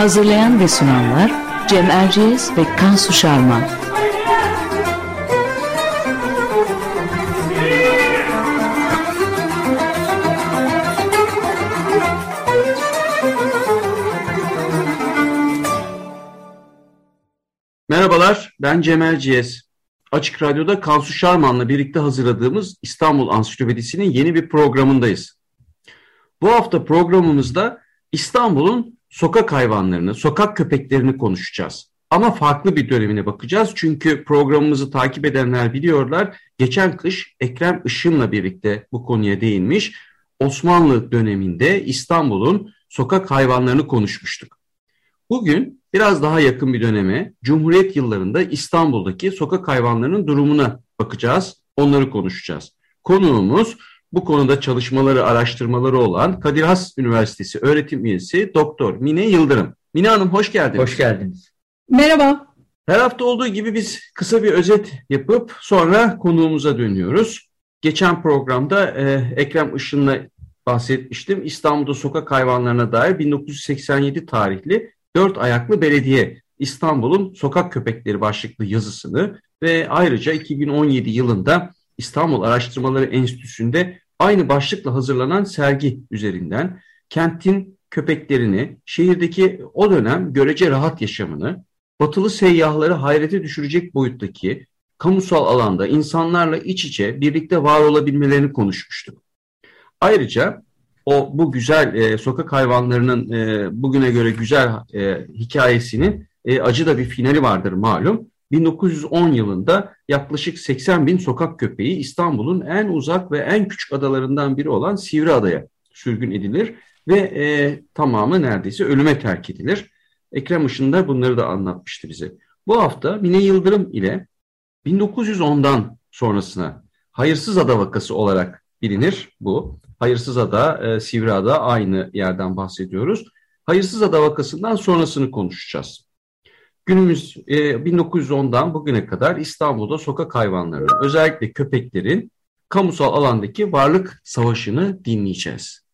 Hazırlayan ve sunanlar Cem Erciyes ve Kansu Şarman. Merhabalar, ben Cem Erciyes. Açık Radyo'da Kansu Şarman'la birlikte hazırladığımız İstanbul Ansiklopedisi'nin yeni bir programındayız. Bu hafta programımızda İstanbul'un sokak hayvanlarını, sokak köpeklerini konuşacağız. Ama farklı bir dönemine bakacağız. Çünkü programımızı takip edenler biliyorlar. Geçen kış Ekrem Işın'la birlikte bu konuya değinmiş. Osmanlı döneminde İstanbul'un sokak hayvanlarını konuşmuştuk. Bugün biraz daha yakın bir döneme Cumhuriyet yıllarında İstanbul'daki sokak hayvanlarının durumuna bakacağız. Onları konuşacağız. Konuğumuz bu konuda çalışmaları, araştırmaları olan Kadir Has Üniversitesi öğretim üyesi Doktor Mine Yıldırım. Mine Hanım hoş geldiniz. Hoş geldiniz. Merhaba. Her hafta olduğu gibi biz kısa bir özet yapıp sonra konuğumuza dönüyoruz. Geçen programda e, Ekrem Işın'la bahsetmiştim. İstanbul'da sokak hayvanlarına dair 1987 tarihli dört ayaklı belediye İstanbul'un sokak köpekleri başlıklı yazısını ve ayrıca 2017 yılında İstanbul Araştırmaları Enstitüsü'nde aynı başlıkla hazırlanan sergi üzerinden kentin köpeklerini, şehirdeki o dönem görece rahat yaşamını, batılı seyyahları hayrete düşürecek boyuttaki kamusal alanda insanlarla iç içe birlikte var olabilmelerini konuşmuştuk. Ayrıca o bu güzel e, sokak hayvanlarının e, bugüne göre güzel e, hikayesinin e, acı da bir finali vardır malum. 1910 yılında yaklaşık 80 bin sokak köpeği İstanbul'un en uzak ve en küçük adalarından biri olan Sivriada'ya sürgün edilir ve e, tamamı neredeyse ölüme terk edilir. Ekrem Işın da bunları da anlatmıştı bize. Bu hafta Mine Yıldırım ile 1910'dan sonrasına Hayırsız Ada vakası olarak bilinir bu. Hayırsız Ada, e, Sivriada aynı yerden bahsediyoruz. Hayırsız Ada vakasından sonrasını konuşacağız. Günümüz e, 1910'dan bugüne kadar İstanbul'da sokak hayvanlarının özellikle köpeklerin kamusal alandaki varlık savaşını dinleyeceğiz.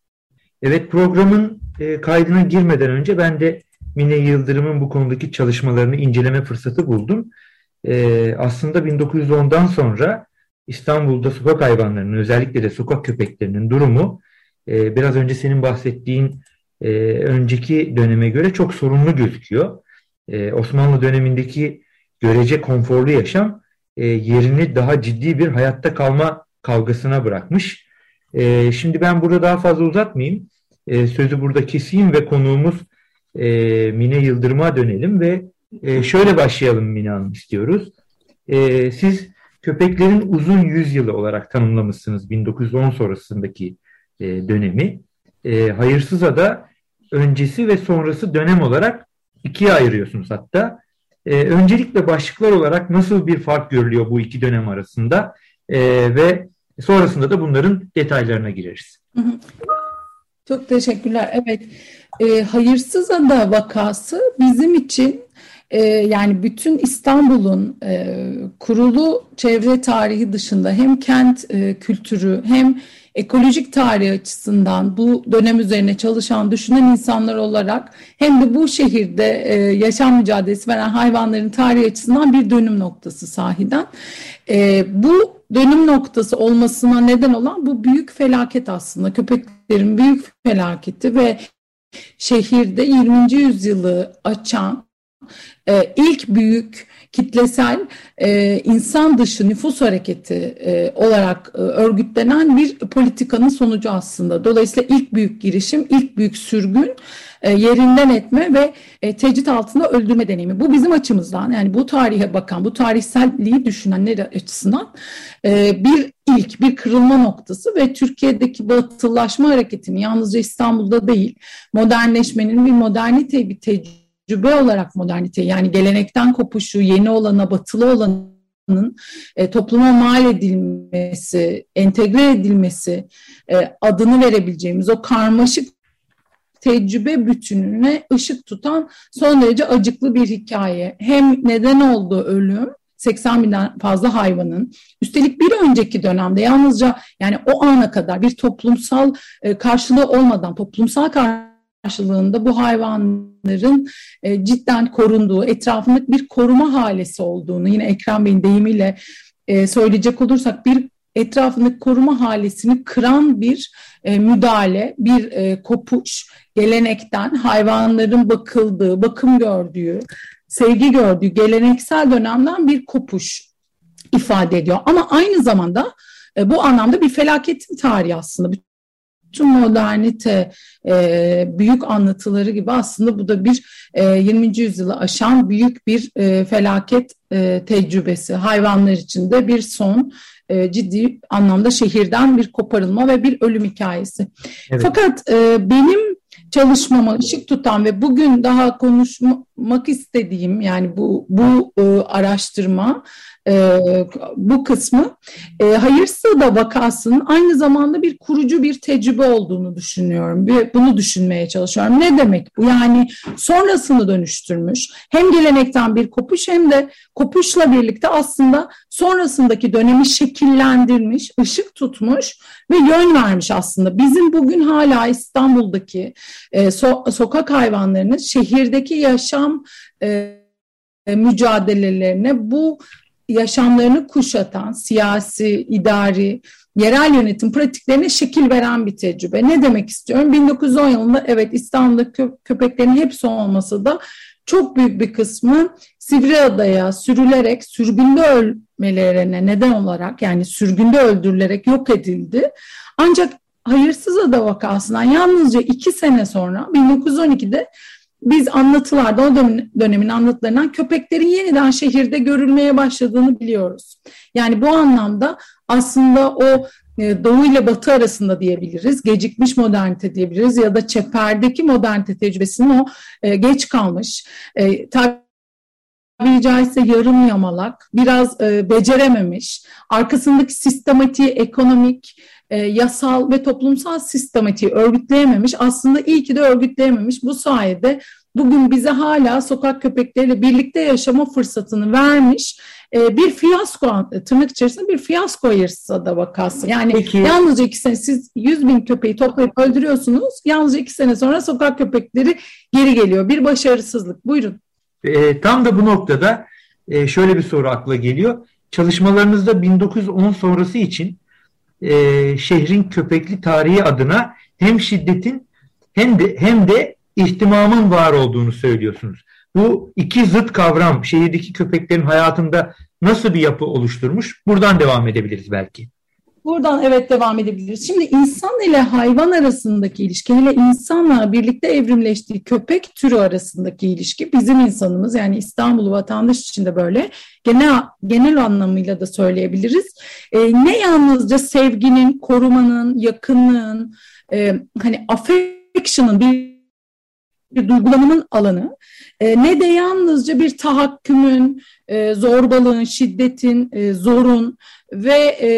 Evet programın e, kaydına girmeden önce ben de Mine Yıldırım'ın bu konudaki çalışmalarını inceleme fırsatı buldum. E, aslında 1910'dan sonra İstanbul'da sokak hayvanlarının özellikle de sokak köpeklerinin durumu e, biraz önce senin bahsettiğin e, önceki döneme göre çok sorunlu gözüküyor e, Osmanlı dönemindeki görece konforlu yaşam e, yerini daha ciddi bir hayatta kalma kavgasına bırakmış. E, şimdi ben burada daha fazla uzatmayayım. E, sözü burada keseyim ve konuğumuz e, Mine Yıldırım'a dönelim ve e, şöyle başlayalım Mine Hanım istiyoruz. E, siz köpeklerin uzun yüzyılı olarak tanımlamışsınız 1910 sonrasındaki e, dönemi. E, hayırsıza da öncesi ve sonrası dönem olarak ikiye ayırıyorsunuz hatta. E, öncelikle başlıklar olarak nasıl bir fark görülüyor bu iki dönem arasında e, ve sonrasında da bunların detaylarına gireriz. Çok teşekkürler. Evet, e, Hayırsız Ada vakası bizim için e, yani bütün İstanbul'un e, kurulu çevre tarihi dışında hem kent e, kültürü hem ekolojik tarih açısından bu dönem üzerine çalışan, düşünen insanlar olarak hem de bu şehirde e, yaşam mücadelesi veren hayvanların tarihi açısından bir dönüm noktası sahiden. E, bu dönüm noktası olmasına neden olan bu büyük felaket aslında köpeklerin büyük felaketi ve şehirde 20. yüzyılı açan e, ilk büyük kitlesel e, insan dışı nüfus hareketi e, olarak e, örgütlenen bir politikanın sonucu aslında. Dolayısıyla ilk büyük girişim, ilk büyük sürgün e, yerinden etme ve e, tecrit altında öldürme deneyimi. Bu bizim açımızdan yani bu tarihe bakan, bu tarihselliği düşünenler açısından e, bir ilk, bir kırılma noktası ve Türkiye'deki batılılaşma hareketini yalnızca İstanbul'da değil, modernleşmenin bir modernite, bir tecrübe olarak modernite yani gelenekten kopuşu, yeni olana, batılı olanın e, topluma mal edilmesi, entegre edilmesi e, adını verebileceğimiz o karmaşık tecrübe bütününe ışık tutan son derece acıklı bir hikaye. Hem neden oldu ölüm, 80 binden fazla hayvanın üstelik bir önceki dönemde yalnızca yani o ana kadar bir toplumsal e, karşılığı olmadan toplumsal karşılığında bu hayvanların e, cidden korunduğu, etrafındaki bir koruma halesi olduğunu yine Ekrem Bey'in deyimiyle e, söyleyecek olursak bir etrafındaki koruma halesini kıran bir e, müdahale, bir e, kopuş gelenekten hayvanların bakıldığı, bakım gördüğü, sevgi gördüğü geleneksel dönemden bir kopuş ifade ediyor. Ama aynı zamanda e, bu anlamda bir felaketin tarihi aslında. Bütün modernite e, büyük anlatıları gibi aslında bu da bir e, 20. yüzyılı aşan büyük bir e, felaket e, tecrübesi. Hayvanlar için de bir son e, ciddi anlamda şehirden bir koparılma ve bir ölüm hikayesi. Evet. Fakat e, benim çalışmama ışık tutan ve bugün daha konuşmak istediğim yani bu bu e, araştırma e, bu kısmı e, Hayırsada vakasının aynı zamanda bir kurucu bir tecrübe olduğunu düşünüyorum. Bir, bunu düşünmeye çalışıyorum. Ne demek bu? Yani sonrasını dönüştürmüş. Hem gelenekten bir kopuş hem de kopuşla birlikte aslında sonrasındaki dönemi şekillendirmiş, ışık tutmuş ve yön vermiş aslında. Bizim bugün hala İstanbul'daki e, so sokak hayvanlarının şehirdeki yaşam e, mücadelelerine bu yaşamlarını kuşatan siyasi, idari, yerel yönetim pratiklerine şekil veren bir tecrübe. Ne demek istiyorum? 1910 yılında evet İstanbul'da kö köpeklerin hepsi olmasa da çok büyük bir kısmı Sivriada'ya sürülerek sürgünde ölmelerine neden olarak yani sürgünde öldürülerek yok edildi. Ancak Hayırsız Ada vakasından yalnızca iki sene sonra 1912'de biz anlatılarda o dönemin anlatılarından köpeklerin yeniden şehirde görülmeye başladığını biliyoruz. Yani bu anlamda aslında o e, Doğu ile Batı arasında diyebiliriz, gecikmiş modernite diyebiliriz ya da çeperdeki modernite tecrübesinin o e, geç kalmış, e, tabiri caizse yarım yamalak, biraz becerememiş, arkasındaki sistematiği, ekonomik, e, yasal ve toplumsal sistematiği örgütleyememiş. Aslında iyi ki de örgütleyememiş. Bu sayede bugün bize hala sokak köpekleriyle birlikte yaşama fırsatını vermiş e, bir fiyasko tırnak içerisinde bir fiyasko da vakası. Yani Peki. yalnızca iki sene siz 100 bin köpeği toplayıp öldürüyorsunuz. Yalnızca iki sene sonra sokak köpekleri geri geliyor. Bir başarısızlık. Buyurun. E, tam da bu noktada e, şöyle bir soru akla geliyor. Çalışmalarınızda 1910 sonrası için e, şehrin köpekli tarihi adına hem şiddetin hem de hem de ihtimamın var olduğunu söylüyorsunuz. Bu iki zıt kavram şehirdeki köpeklerin hayatında nasıl bir yapı oluşturmuş? Buradan devam edebiliriz belki. Buradan evet devam edebiliriz. Şimdi insan ile hayvan arasındaki ilişki, hele insanla birlikte evrimleştiği köpek türü arasındaki ilişki bizim insanımız yani İstanbul vatandaş için de böyle genel genel anlamıyla da söyleyebiliriz. E, ne yalnızca sevginin, korumanın, yakınlığın, e, hani affection'ın bir bir duygulamanın alanı e, ne de yalnızca bir tahakkümün, e, zorbalığın, şiddetin, e, zorun ve e,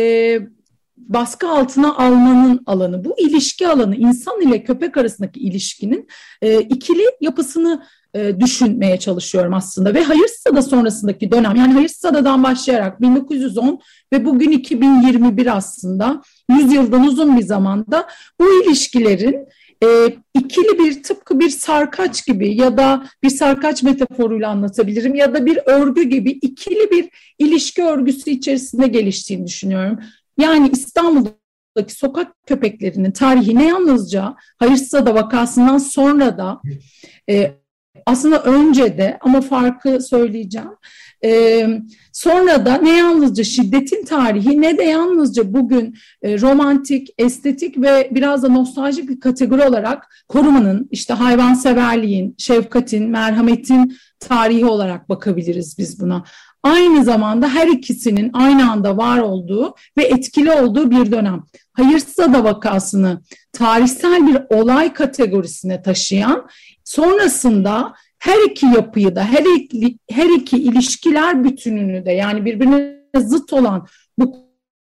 baskı altına almanın alanı, bu ilişki alanı, insan ile köpek arasındaki ilişkinin e, ikili yapısını e, düşünmeye çalışıyorum aslında. Ve Hayırsızada sonrasındaki dönem, yani Hayırsızada'dan başlayarak 1910 ve bugün 2021 aslında 100 yıldan uzun bir zamanda bu ilişkilerin e, ikili bir tıpkı bir sarkaç gibi ya da bir sarkaç metaforuyla anlatabilirim ya da bir örgü gibi ikili bir ilişki örgüsü içerisinde geliştiğini düşünüyorum. Yani İstanbul'daki sokak köpeklerinin tarihi ne yalnızca Hayırsızada vakasından sonra da e, aslında önce de ama farkı söyleyeceğim. E, sonra da ne yalnızca şiddetin tarihi ne de yalnızca bugün e, romantik, estetik ve biraz da nostaljik bir kategori olarak korumanın, işte hayvanseverliğin, şefkatin, merhametin tarihi olarak bakabiliriz biz buna. Aynı zamanda her ikisinin aynı anda var olduğu ve etkili olduğu bir dönem. Hayırsız Ada vakasını tarihsel bir olay kategorisine taşıyan, sonrasında her iki yapıyı da, her iki, her iki ilişkiler bütününü de yani birbirine zıt olan bu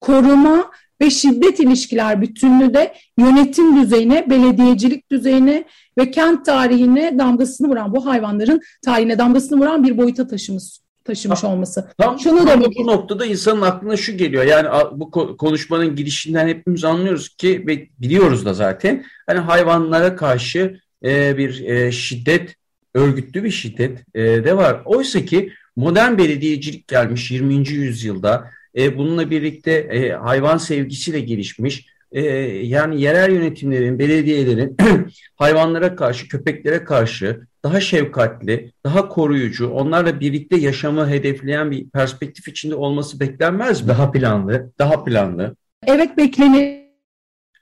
koruma ve şiddet ilişkiler bütününü de yönetim düzeyine, belediyecilik düzeyine ve kent tarihine damgasını vuran, bu hayvanların tarihine damgasını vuran bir boyuta taşımış taşımış olması. Tam, Şunu tam bu noktada insanın aklına şu geliyor. Yani bu konuşmanın girişinden hepimiz anlıyoruz ki ve biliyoruz da zaten. Hani hayvanlara karşı e, bir e, şiddet örgütlü bir şiddet e, de var. Oysa ki modern belediyecilik gelmiş 20. yüzyılda e, bununla birlikte e, hayvan sevgisiyle gelişmiş. E, yani yerel yönetimlerin, belediyelerin hayvanlara karşı, köpeklere karşı daha şefkatli, daha koruyucu, onlarla birlikte yaşamı hedefleyen bir perspektif içinde olması beklenmez mi? Daha planlı. Daha planlı. Evet beklenir.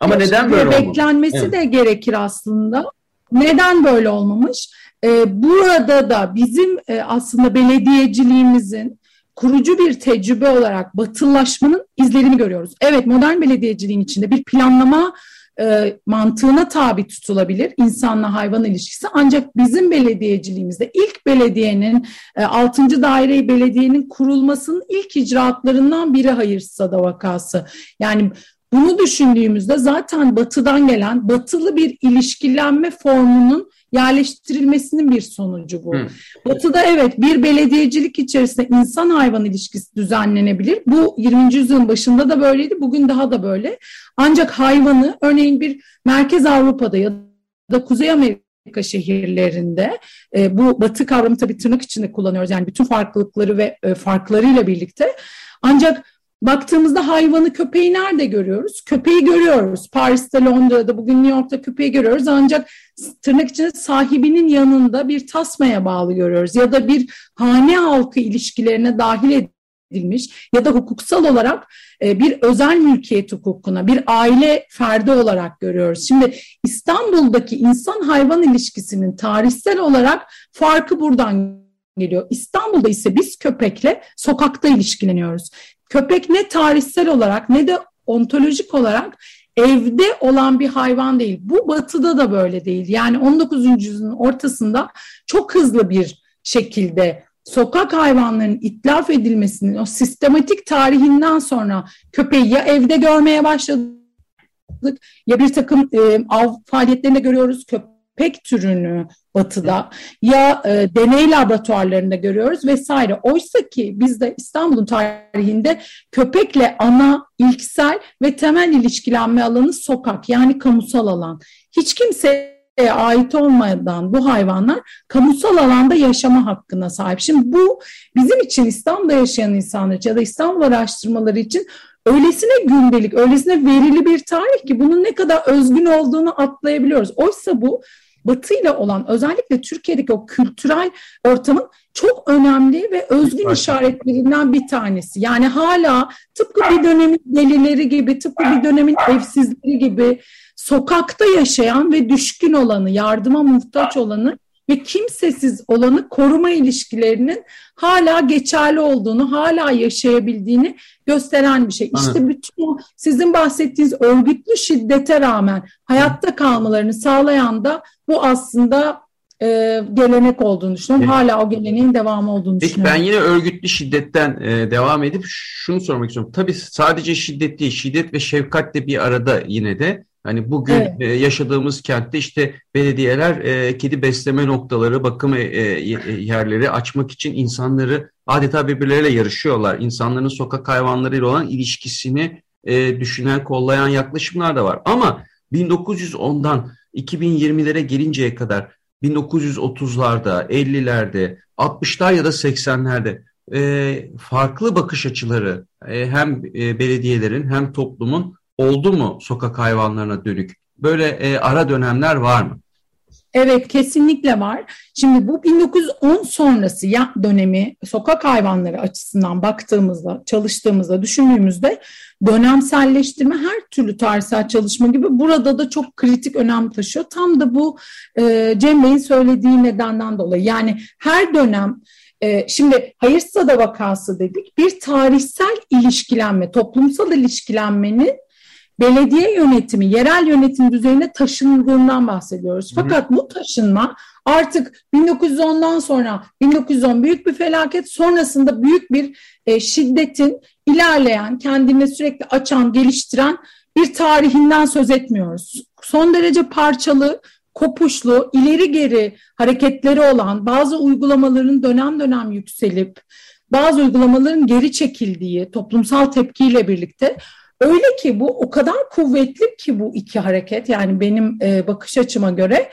Ama neden böyle olmamış? Beklenmesi evet. de gerekir aslında. Neden böyle olmamış? Ee, burada da bizim e, aslında belediyeciliğimizin kurucu bir tecrübe olarak batılılaşmanın izlerini görüyoruz. Evet modern belediyeciliğin içinde bir planlama e, mantığına tabi tutulabilir insanla hayvan ilişkisi. Ancak bizim belediyeciliğimizde ilk belediyenin e, 6. daire belediyenin kurulmasının ilk icraatlarından biri hayırsada vakası. Yani bunu düşündüğümüzde zaten batıdan gelen batılı bir ilişkilenme formunun yerleştirilmesinin bir sonucu bu. Hı. Batı'da evet bir belediyecilik içerisinde insan hayvan ilişkisi düzenlenebilir. Bu 20. yüzyılın başında da böyleydi, bugün daha da böyle. Ancak hayvanı örneğin bir Merkez Avrupa'da ya da Kuzey Amerika şehirlerinde e, bu batı kavramı tabii tırnak içinde kullanıyoruz. Yani bütün farklılıkları ve e, farklarıyla birlikte. Ancak Baktığımızda hayvanı, köpeği nerede görüyoruz? Köpeği görüyoruz. Paris'te, Londra'da, bugün New York'ta köpeği görüyoruz. Ancak tırnak içinde sahibinin yanında bir tasmaya bağlı görüyoruz. Ya da bir hane halkı ilişkilerine dahil edilmiş ya da hukuksal olarak e, bir özel mülkiyet hukukuna, bir aile ferdi olarak görüyoruz. Şimdi İstanbul'daki insan hayvan ilişkisinin tarihsel olarak farkı buradan geliyor. İstanbul'da ise biz köpekle sokakta ilişkileniyoruz. Köpek ne tarihsel olarak ne de ontolojik olarak evde olan bir hayvan değil. Bu batıda da böyle değil. Yani 19. yüzyılın ortasında çok hızlı bir şekilde sokak hayvanlarının itlaf edilmesinin o sistematik tarihinden sonra köpeği ya evde görmeye başladık ya bir takım e, av faaliyetlerinde görüyoruz. Köpek pek türünü batıda ya e, deney laboratuvarlarında görüyoruz vesaire. Oysa ki bizde İstanbul'un tarihinde köpekle ana, ilksel ve temel ilişkilenme alanı sokak yani kamusal alan. Hiç kimse ait olmadan bu hayvanlar kamusal alanda yaşama hakkına sahip. Şimdi bu bizim için İstanbul'da yaşayan insanlar ya da İstanbul araştırmaları için öylesine gündelik, öylesine verili bir tarih ki bunun ne kadar özgün olduğunu atlayabiliyoruz. Oysa bu Batı ile olan özellikle Türkiye'deki o kültürel ortamın çok önemli ve özgün işaretlerinden bir tanesi. Yani hala tıpkı bir dönemin delileri gibi, tıpkı bir dönemin evsizleri gibi sokakta yaşayan ve düşkün olanı, yardıma muhtaç olanı ve kimsesiz olanı koruma ilişkilerinin hala geçerli olduğunu, hala yaşayabildiğini gösteren bir şey. İşte bütün o sizin bahsettiğiniz örgütlü şiddete rağmen hayatta kalmalarını sağlayan da bu aslında e, gelenek olduğunu düşünüyorum. Evet. Hala o geleneğin devamı olduğunu Peki, düşünüyorum. Ben yine örgütlü şiddetten e, devam edip şunu sormak istiyorum. Tabii sadece şiddet değil, şiddet ve şefkat de bir arada yine de. Hani bugün evet. e, yaşadığımız kentte işte belediyeler e, kedi besleme noktaları, bakım e, e, yerleri açmak için insanları adeta birbirleriyle yarışıyorlar. İnsanların sokak hayvanlarıyla olan ilişkisini e, düşünen, kollayan yaklaşımlar da var. Ama 1910'dan 2020'lere gelinceye kadar 1930'larda, 50'lerde, 60'lar ya da 80'lerde e, farklı bakış açıları e, hem e, belediyelerin hem toplumun oldu mu sokak hayvanlarına dönük? Böyle e, ara dönemler var mı? Evet kesinlikle var. Şimdi bu 1910 sonrası ya dönemi sokak hayvanları açısından baktığımızda, çalıştığımızda, düşündüğümüzde dönemselleştirme her türlü tarihsel çalışma gibi burada da çok kritik önem taşıyor. Tam da bu e, Cem Bey'in söylediği nedenden dolayı. Yani her dönem e, şimdi Hayırsada vakası dedik bir tarihsel ilişkilenme, toplumsal ilişkilenmenin belediye yönetimi, yerel yönetim düzeyine taşındığından bahsediyoruz. Fakat bu taşınma artık 1910'dan sonra 1910 büyük bir felaket sonrasında büyük bir e, şiddetin ilerleyen, kendini sürekli açan, geliştiren bir tarihinden söz etmiyoruz. Son derece parçalı, kopuşlu, ileri geri hareketleri olan bazı uygulamaların dönem dönem yükselip bazı uygulamaların geri çekildiği toplumsal tepkiyle birlikte Öyle ki bu o kadar kuvvetli ki bu iki hareket yani benim e, bakış açıma göre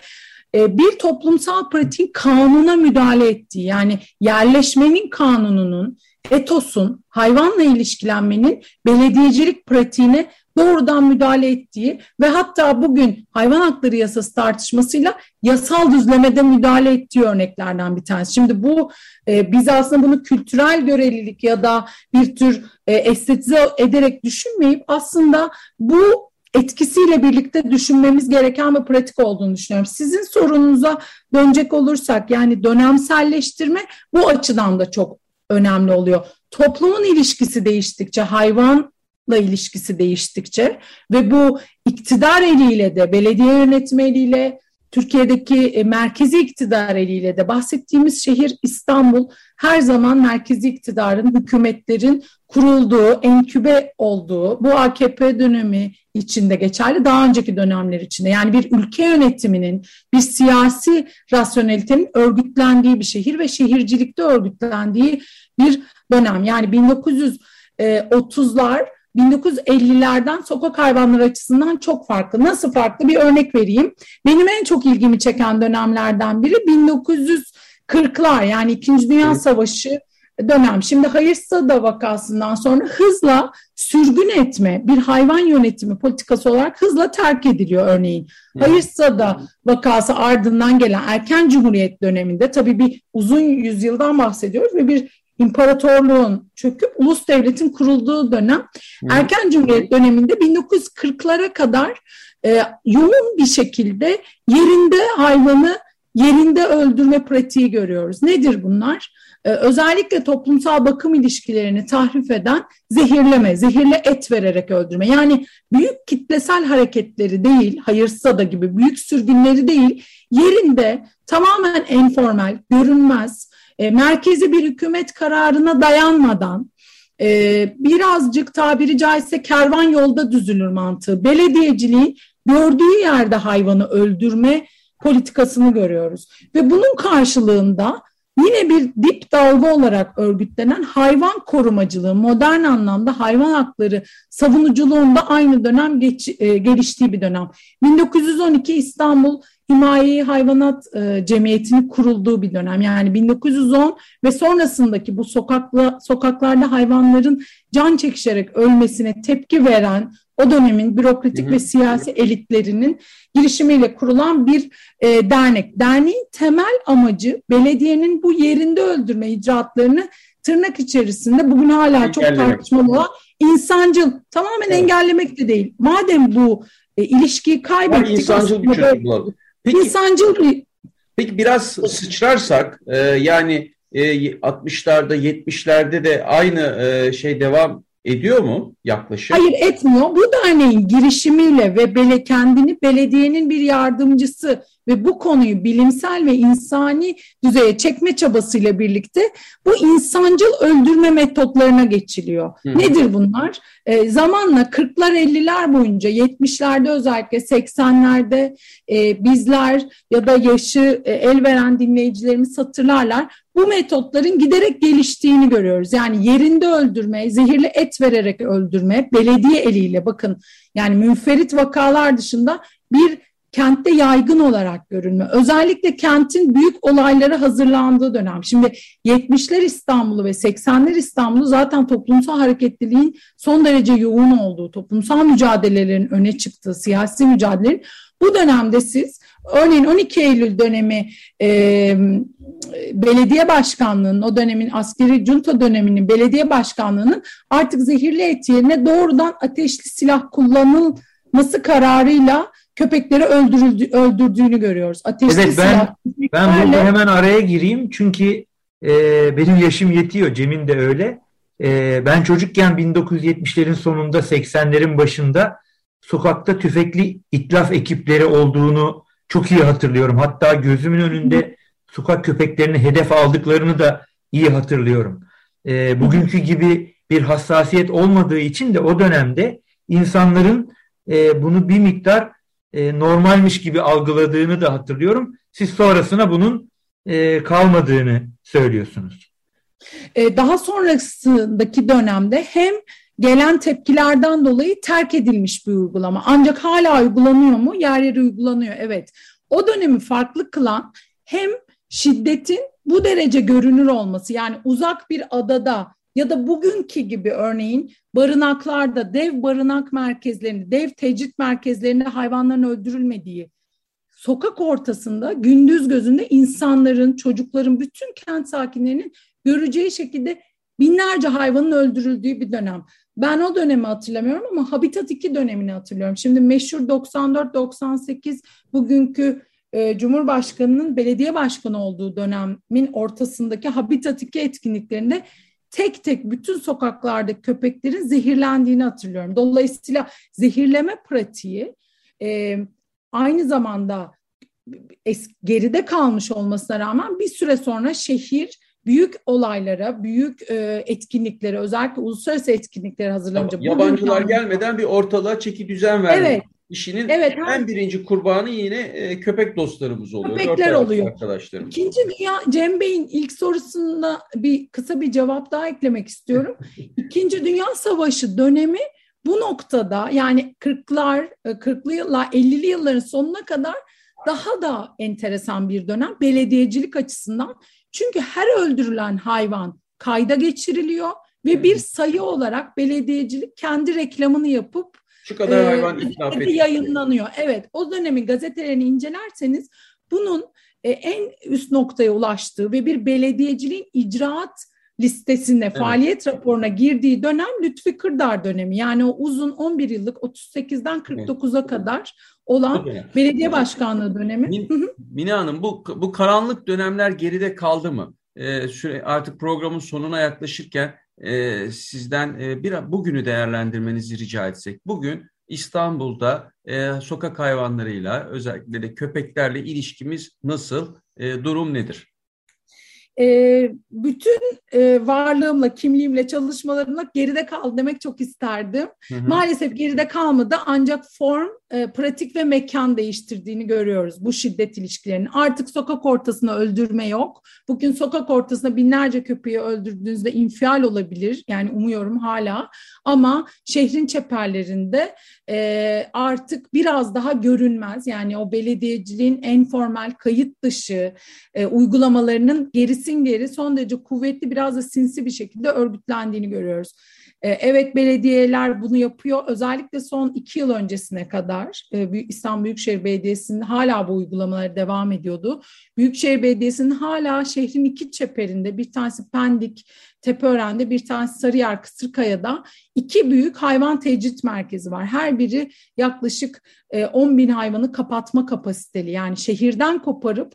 e, bir toplumsal pratiğin kanuna müdahale ettiği yani yerleşmenin kanununun, etosun, hayvanla ilişkilenmenin belediyecilik pratiğine doğrudan müdahale ettiği ve hatta bugün hayvan hakları yasası tartışmasıyla yasal düzlemede müdahale ettiği örneklerden bir tanesi. Şimdi bu e, biz aslında bunu kültürel görelilik ya da bir tür e, estetize ederek düşünmeyip aslında bu etkisiyle birlikte düşünmemiz gereken bir pratik olduğunu düşünüyorum. Sizin sorunuza dönecek olursak yani dönemselleştirme bu açıdan da çok önemli oluyor. Toplumun ilişkisi değiştikçe hayvan ilişkisi değiştikçe ve bu iktidar eliyle de belediye yönetimi eliyle Türkiye'deki e, merkezi iktidar eliyle de bahsettiğimiz şehir İstanbul her zaman merkezi iktidarın, hükümetlerin kurulduğu, enkübe olduğu, bu AKP dönemi içinde geçerli, daha önceki dönemler içinde. Yani bir ülke yönetiminin, bir siyasi rasyonelitenin örgütlendiği bir şehir ve şehircilikte örgütlendiği bir dönem. Yani 1930'lar 1950'lerden sokak hayvanları açısından çok farklı. Nasıl farklı? Bir örnek vereyim. Benim en çok ilgimi çeken dönemlerden biri 1940'lar yani İkinci Dünya Savaşı dönem. Şimdi Hayırsada vakasından sonra hızla sürgün etme bir hayvan yönetimi politikası olarak hızla terk ediliyor örneğin. Hayırsada vakası ardından gelen erken cumhuriyet döneminde tabii bir uzun yüzyıldan bahsediyoruz ve bir imparatorluğun çöküp ulus devletin kurulduğu dönem erken cumhuriyet döneminde 1940'lara kadar e, yoğun bir şekilde yerinde hayvanı yerinde öldürme pratiği görüyoruz. Nedir bunlar? Ee, özellikle toplumsal bakım ilişkilerini tahrif eden zehirleme, zehirli et vererek öldürme. Yani büyük kitlesel hareketleri değil, hayırsa da gibi büyük sürgünleri değil, yerinde tamamen informal, görünmez, e, merkezi bir hükümet kararına dayanmadan e, birazcık tabiri caizse kervan yolda düzülür mantığı. Belediyeciliğin gördüğü yerde hayvanı öldürme politikasını görüyoruz. Ve bunun karşılığında yine bir dip dalga olarak örgütlenen hayvan korumacılığı, modern anlamda hayvan hakları savunuculuğunda aynı dönem geç, e, geliştiği bir dönem. 1912 İstanbul Himayeyi Hayvanat e, Cemiyeti'nin kurulduğu bir dönem. Yani 1910 ve sonrasındaki bu sokakla, sokaklarda hayvanların can çekişerek ölmesine tepki veren o dönemin bürokratik hı hı. ve siyasi elitlerinin girişimiyle kurulan bir e, dernek. Derneğin temel amacı belediyenin bu yerinde öldürme icraatlarını tırnak içerisinde bugün hala çok tartışmalı olan insancıl tamamen evet. engellemek de değil. Madem bu e, ilişkiyi kaybettik. İnsancıl bir çözüm bulalım. Peki, insancıl bir... Peki biraz sıçrarsak e, yani e, 60'larda 70'lerde de aynı e, şey devam ediyor mu yaklaşık? Hayır etmiyor. Bu derneğin girişimiyle ve bele, kendini belediyenin bir yardımcısı ve bu konuyu bilimsel ve insani düzeye çekme çabasıyla birlikte bu insancıl öldürme metotlarına geçiliyor. Hı. Nedir bunlar? E, zamanla 40'lar 50'ler boyunca 70'lerde özellikle 80'lerde e, bizler ya da yaşı e, el veren dinleyicilerimiz hatırlarlar. Bu metotların giderek geliştiğini görüyoruz. Yani yerinde öldürme, zehirli et vererek öldürme, belediye eliyle bakın yani münferit vakalar dışında bir kentte yaygın olarak görünme. Özellikle kentin büyük olaylara hazırlandığı dönem. Şimdi 70'ler İstanbul'u ve 80'ler İstanbul'u zaten toplumsal hareketliliğin son derece yoğun olduğu, toplumsal mücadelelerin öne çıktığı, siyasi mücadelelerin bu dönemde siz örneğin 12 Eylül dönemi e, belediye başkanlığının o dönemin askeri junta döneminin belediye başkanlığının artık zehirli et yerine doğrudan ateşli silah kullanılması kararıyla köpekleri öldürüldü, öldürdüğünü görüyoruz. Ateşli evet ben, silah. Ben burada hemen araya gireyim çünkü e, benim yaşım yetiyor. Cem'in de öyle. E, ben çocukken 1970'lerin sonunda 80'lerin başında sokakta tüfekli itlaf ekipleri olduğunu çok iyi hatırlıyorum. Hatta gözümün önünde sokak köpeklerini hedef aldıklarını da iyi hatırlıyorum. E, bugünkü gibi bir hassasiyet olmadığı için de o dönemde insanların e, bunu bir miktar e, normalmiş gibi algıladığını da hatırlıyorum. Siz sonrasına bunun e, kalmadığını söylüyorsunuz. E, daha sonrasındaki dönemde hem gelen tepkilerden dolayı terk edilmiş bir uygulama. Ancak hala uygulanıyor mu? Yer yer uygulanıyor. Evet. O dönemi farklı kılan hem şiddetin bu derece görünür olması yani uzak bir adada ya da bugünkü gibi örneğin barınaklarda dev barınak merkezlerinde, dev tecrit merkezlerinde hayvanların öldürülmediği, sokak ortasında gündüz gözünde insanların, çocukların, bütün kent sakinlerinin göreceği şekilde binlerce hayvanın öldürüldüğü bir dönem. Ben o dönemi hatırlamıyorum ama Habitat 2 dönemini hatırlıyorum. Şimdi meşhur 94-98 bugünkü e, Cumhurbaşkanı'nın belediye başkanı olduğu dönemin ortasındaki Habitat 2 etkinliklerinde tek tek bütün sokaklarda köpeklerin zehirlendiğini hatırlıyorum. Dolayısıyla zehirleme pratiği e, aynı zamanda geride kalmış olmasına rağmen bir süre sonra şehir büyük olaylara, büyük e, etkinliklere, özellikle uluslararası etkinliklere hazırlanınca... Yabancılar gelmeden bir ortalığa çeki düzen vermek. Evet. İşinin evet, en her... birinci kurbanı yine e, köpek dostlarımız oluyor. Köpekler oluyor. Arkadaşlarım. İkinci Dünya, Cem Bey'in ilk sorusunda bir kısa bir cevap daha eklemek istiyorum. İkinci Dünya Savaşı dönemi bu noktada yani 40'lar, 40'lı yıllar, 50'li yılların sonuna kadar daha da enteresan bir dönem belediyecilik açısından. Çünkü her öldürülen hayvan kayda geçiriliyor ve bir sayı olarak belediyecilik kendi reklamını yapıp şu kadar hayvan itlaf edildi. Yayınlanıyor. Evet o dönemin gazetelerini incelerseniz bunun e, en üst noktaya ulaştığı ve bir belediyeciliğin icraat listesine, evet. faaliyet raporuna girdiği dönem Lütfi Kırdar dönemi. Yani o uzun 11 yıllık 38'den 49'a evet. kadar olan evet. belediye başkanlığı dönemi. Min, Mine Hanım bu, bu karanlık dönemler geride kaldı mı? Ee, süre, artık programın sonuna yaklaşırken e, sizden e, bir bugünü değerlendirmenizi rica etsek. Bugün İstanbul'da e, sokak hayvanlarıyla özellikle de köpeklerle ilişkimiz nasıl? E, durum nedir? E, bütün e, varlığımla, kimliğimle, çalışmalarımla geride kal demek çok isterdim. Hı hı. Maalesef geride kalmadı ancak form, e, pratik ve mekan değiştirdiğini görüyoruz bu şiddet ilişkilerinin. Artık sokak ortasına öldürme yok. Bugün sokak ortasında binlerce köpeği öldürdüğünüzde infial olabilir. Yani umuyorum hala. Ama şehrin çeperlerinde e, artık biraz daha görünmez. Yani o belediyeciliğin en formal kayıt dışı e, uygulamalarının gerisi geri son derece kuvvetli biraz da sinsi bir şekilde örgütlendiğini görüyoruz. E, evet belediyeler bunu yapıyor. Özellikle son iki yıl öncesine kadar e, İstanbul Büyükşehir Belediyesi'nin hala bu uygulamaları devam ediyordu. Büyükşehir Belediyesi'nin hala şehrin iki çeperinde bir tanesi Pendik, Tepeören'de bir tanesi Sarıyer, Kısırkaya'da iki büyük hayvan tecrit merkezi var. Her biri yaklaşık 10 e, bin hayvanı kapatma kapasiteli. Yani şehirden koparıp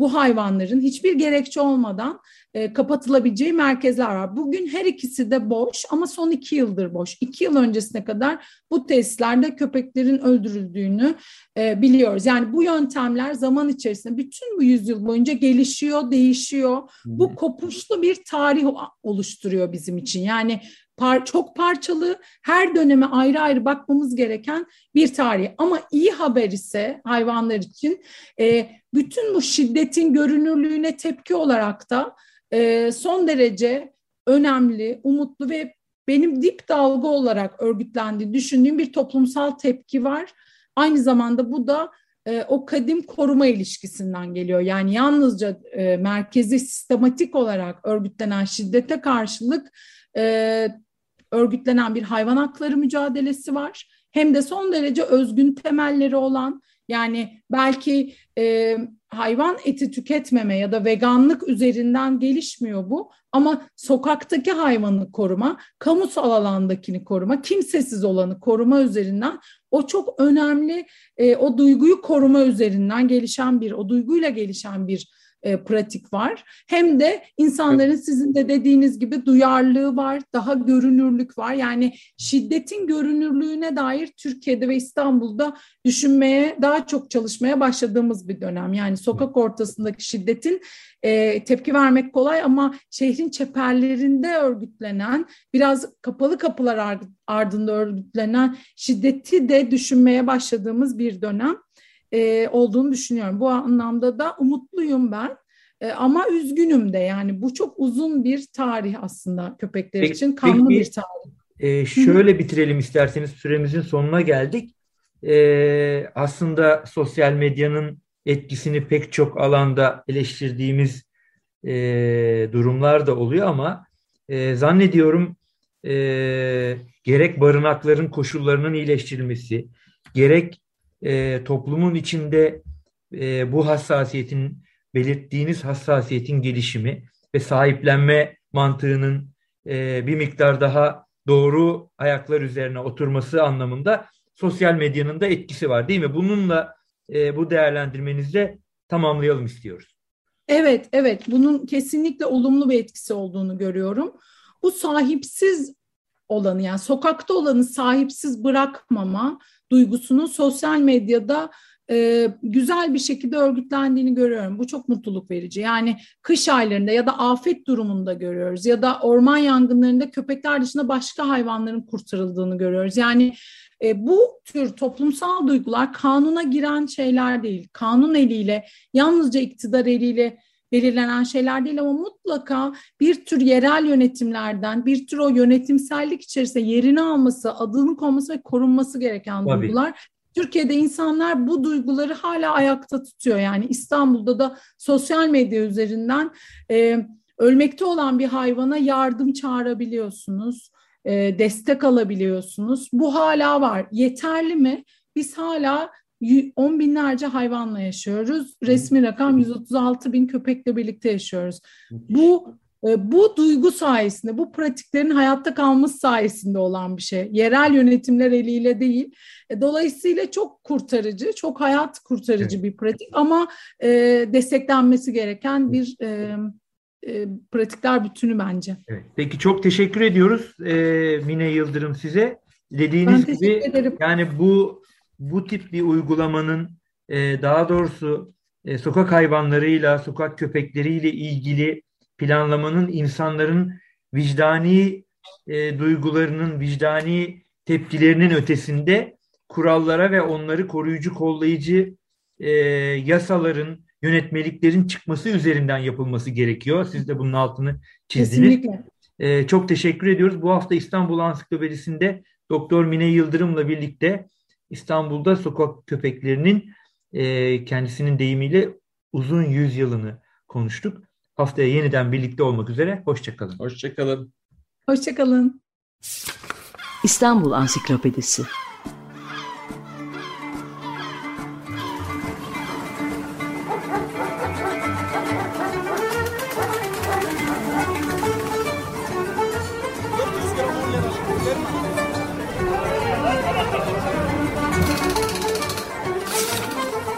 bu hayvanların hiçbir gerekçe olmadan e, kapatılabileceği merkezler var. Bugün her ikisi de boş ama son iki yıldır boş. İki yıl öncesine kadar bu tesislerde köpeklerin öldürüldüğünü e, biliyoruz. Yani bu yöntemler zaman içerisinde bütün bu yüzyıl boyunca gelişiyor, değişiyor. Bu kopuşlu bir tarih oluşturuyor bizim için. Yani par çok parçalı, her döneme ayrı ayrı bakmamız gereken bir tarih. Ama iyi haber ise hayvanlar için e, bütün bu şiddetin görünürlüğüne tepki olarak da e, son derece önemli, umutlu ve benim dip dalga olarak örgütlendiği düşündüğüm bir toplumsal tepki var. Aynı zamanda bu da e, o kadim koruma ilişkisinden geliyor. Yani yalnızca e, merkezi sistematik olarak örgütlenen şiddete karşılık e, örgütlenen bir hayvan hakları mücadelesi var. Hem de son derece özgün temelleri olan yani belki e, hayvan eti tüketmeme ya da veganlık üzerinden gelişmiyor bu. Ama sokaktaki hayvanı koruma, kamusal alandakini koruma, kimsesiz olanı koruma üzerinden o çok önemli, e, o duyguyu koruma üzerinden gelişen bir, o duyguyla gelişen bir e, pratik var. Hem de insanların sizin de dediğiniz gibi duyarlılığı var, daha görünürlük var. Yani şiddetin görünürlüğüne dair Türkiye'de ve İstanbul'da düşünmeye, daha çok çalışmaya başladığımız bir dönem. Yani sokak ortasındaki şiddetin e, tepki vermek kolay ama şehrin çeperlerinde örgütlenen, biraz kapalı kapılar ardında örgütlenen şiddeti de düşünmeye başladığımız bir dönem e, olduğunu düşünüyorum. Bu anlamda da umutluyum ben. E, ama üzgünüm de yani bu çok uzun bir tarih aslında köpekler peki, için kanlı peki, bir tarih. E, şöyle bitirelim isterseniz süremizin sonuna geldik. E, aslında sosyal medyanın etkisini pek çok alanda eleştirdiğimiz e, durumlar da oluyor ama e, zannediyorum e, gerek barınakların koşullarının iyileştirilmesi, gerek e, toplumun içinde e, bu hassasiyetin belirttiğiniz hassasiyetin gelişimi ve sahiplenme mantığının e, bir miktar daha doğru ayaklar üzerine oturması anlamında sosyal medyanın da etkisi var değil mi? Bununla e, bu değerlendirmenizde tamamlayalım istiyoruz. Evet, evet. Bunun kesinlikle olumlu bir etkisi olduğunu görüyorum. Bu sahipsiz olanı yani sokakta olanı sahipsiz bırakmama duygusunun sosyal medyada e, güzel bir şekilde örgütlendiğini görüyorum. Bu çok mutluluk verici. Yani kış aylarında ya da afet durumunda görüyoruz ya da orman yangınlarında köpekler dışında başka hayvanların kurtarıldığını görüyoruz. Yani e, bu tür toplumsal duygular kanuna giren şeyler değil. Kanun eliyle, yalnızca iktidar eliyle belirlenen şeyler değil ama mutlaka bir tür yerel yönetimlerden, bir tür o yönetimsellik içerisinde yerini alması, adını konması ve korunması gereken Tabii. duygular. Türkiye'de insanlar bu duyguları hala ayakta tutuyor. Yani İstanbul'da da sosyal medya üzerinden e, ölmekte olan bir hayvana yardım çağırabiliyorsunuz, e, destek alabiliyorsunuz. Bu hala var. Yeterli mi? Biz hala on binlerce hayvanla yaşıyoruz. Resmi rakam 136 bin köpekle birlikte yaşıyoruz. Bu e, bu duygu sayesinde, bu pratiklerin hayatta kalması sayesinde olan bir şey. Yerel yönetimler eliyle değil. E, dolayısıyla çok kurtarıcı, çok hayat kurtarıcı bir pratik ama e, desteklenmesi gereken bir e, e, pratikler bütünü bence. Evet. Peki çok teşekkür ediyoruz e, Mine Yıldırım size. Dediğiniz gibi ederim. yani bu bu tip bir uygulamanın e, daha doğrusu e, sokak hayvanlarıyla, sokak köpekleriyle ilgili planlamanın insanların vicdani e, duygularının, vicdani tepkilerinin ötesinde kurallara ve onları koruyucu, kollayıcı e, yasaların, yönetmeliklerin çıkması üzerinden yapılması gerekiyor. Siz de bunun altını çizdiniz. Kesinlikle. E, çok teşekkür ediyoruz. Bu hafta İstanbul Ansiklopedisi'nde Doktor Mine Yıldırım'la birlikte İstanbul'da sokak köpeklerinin e, kendisinin deyimiyle uzun yüzyılını konuştuk. Haftaya yeniden birlikte olmak üzere. Hoşçakalın. Hoşçakalın. Hoşçakalın. İstanbul Ansiklopedisi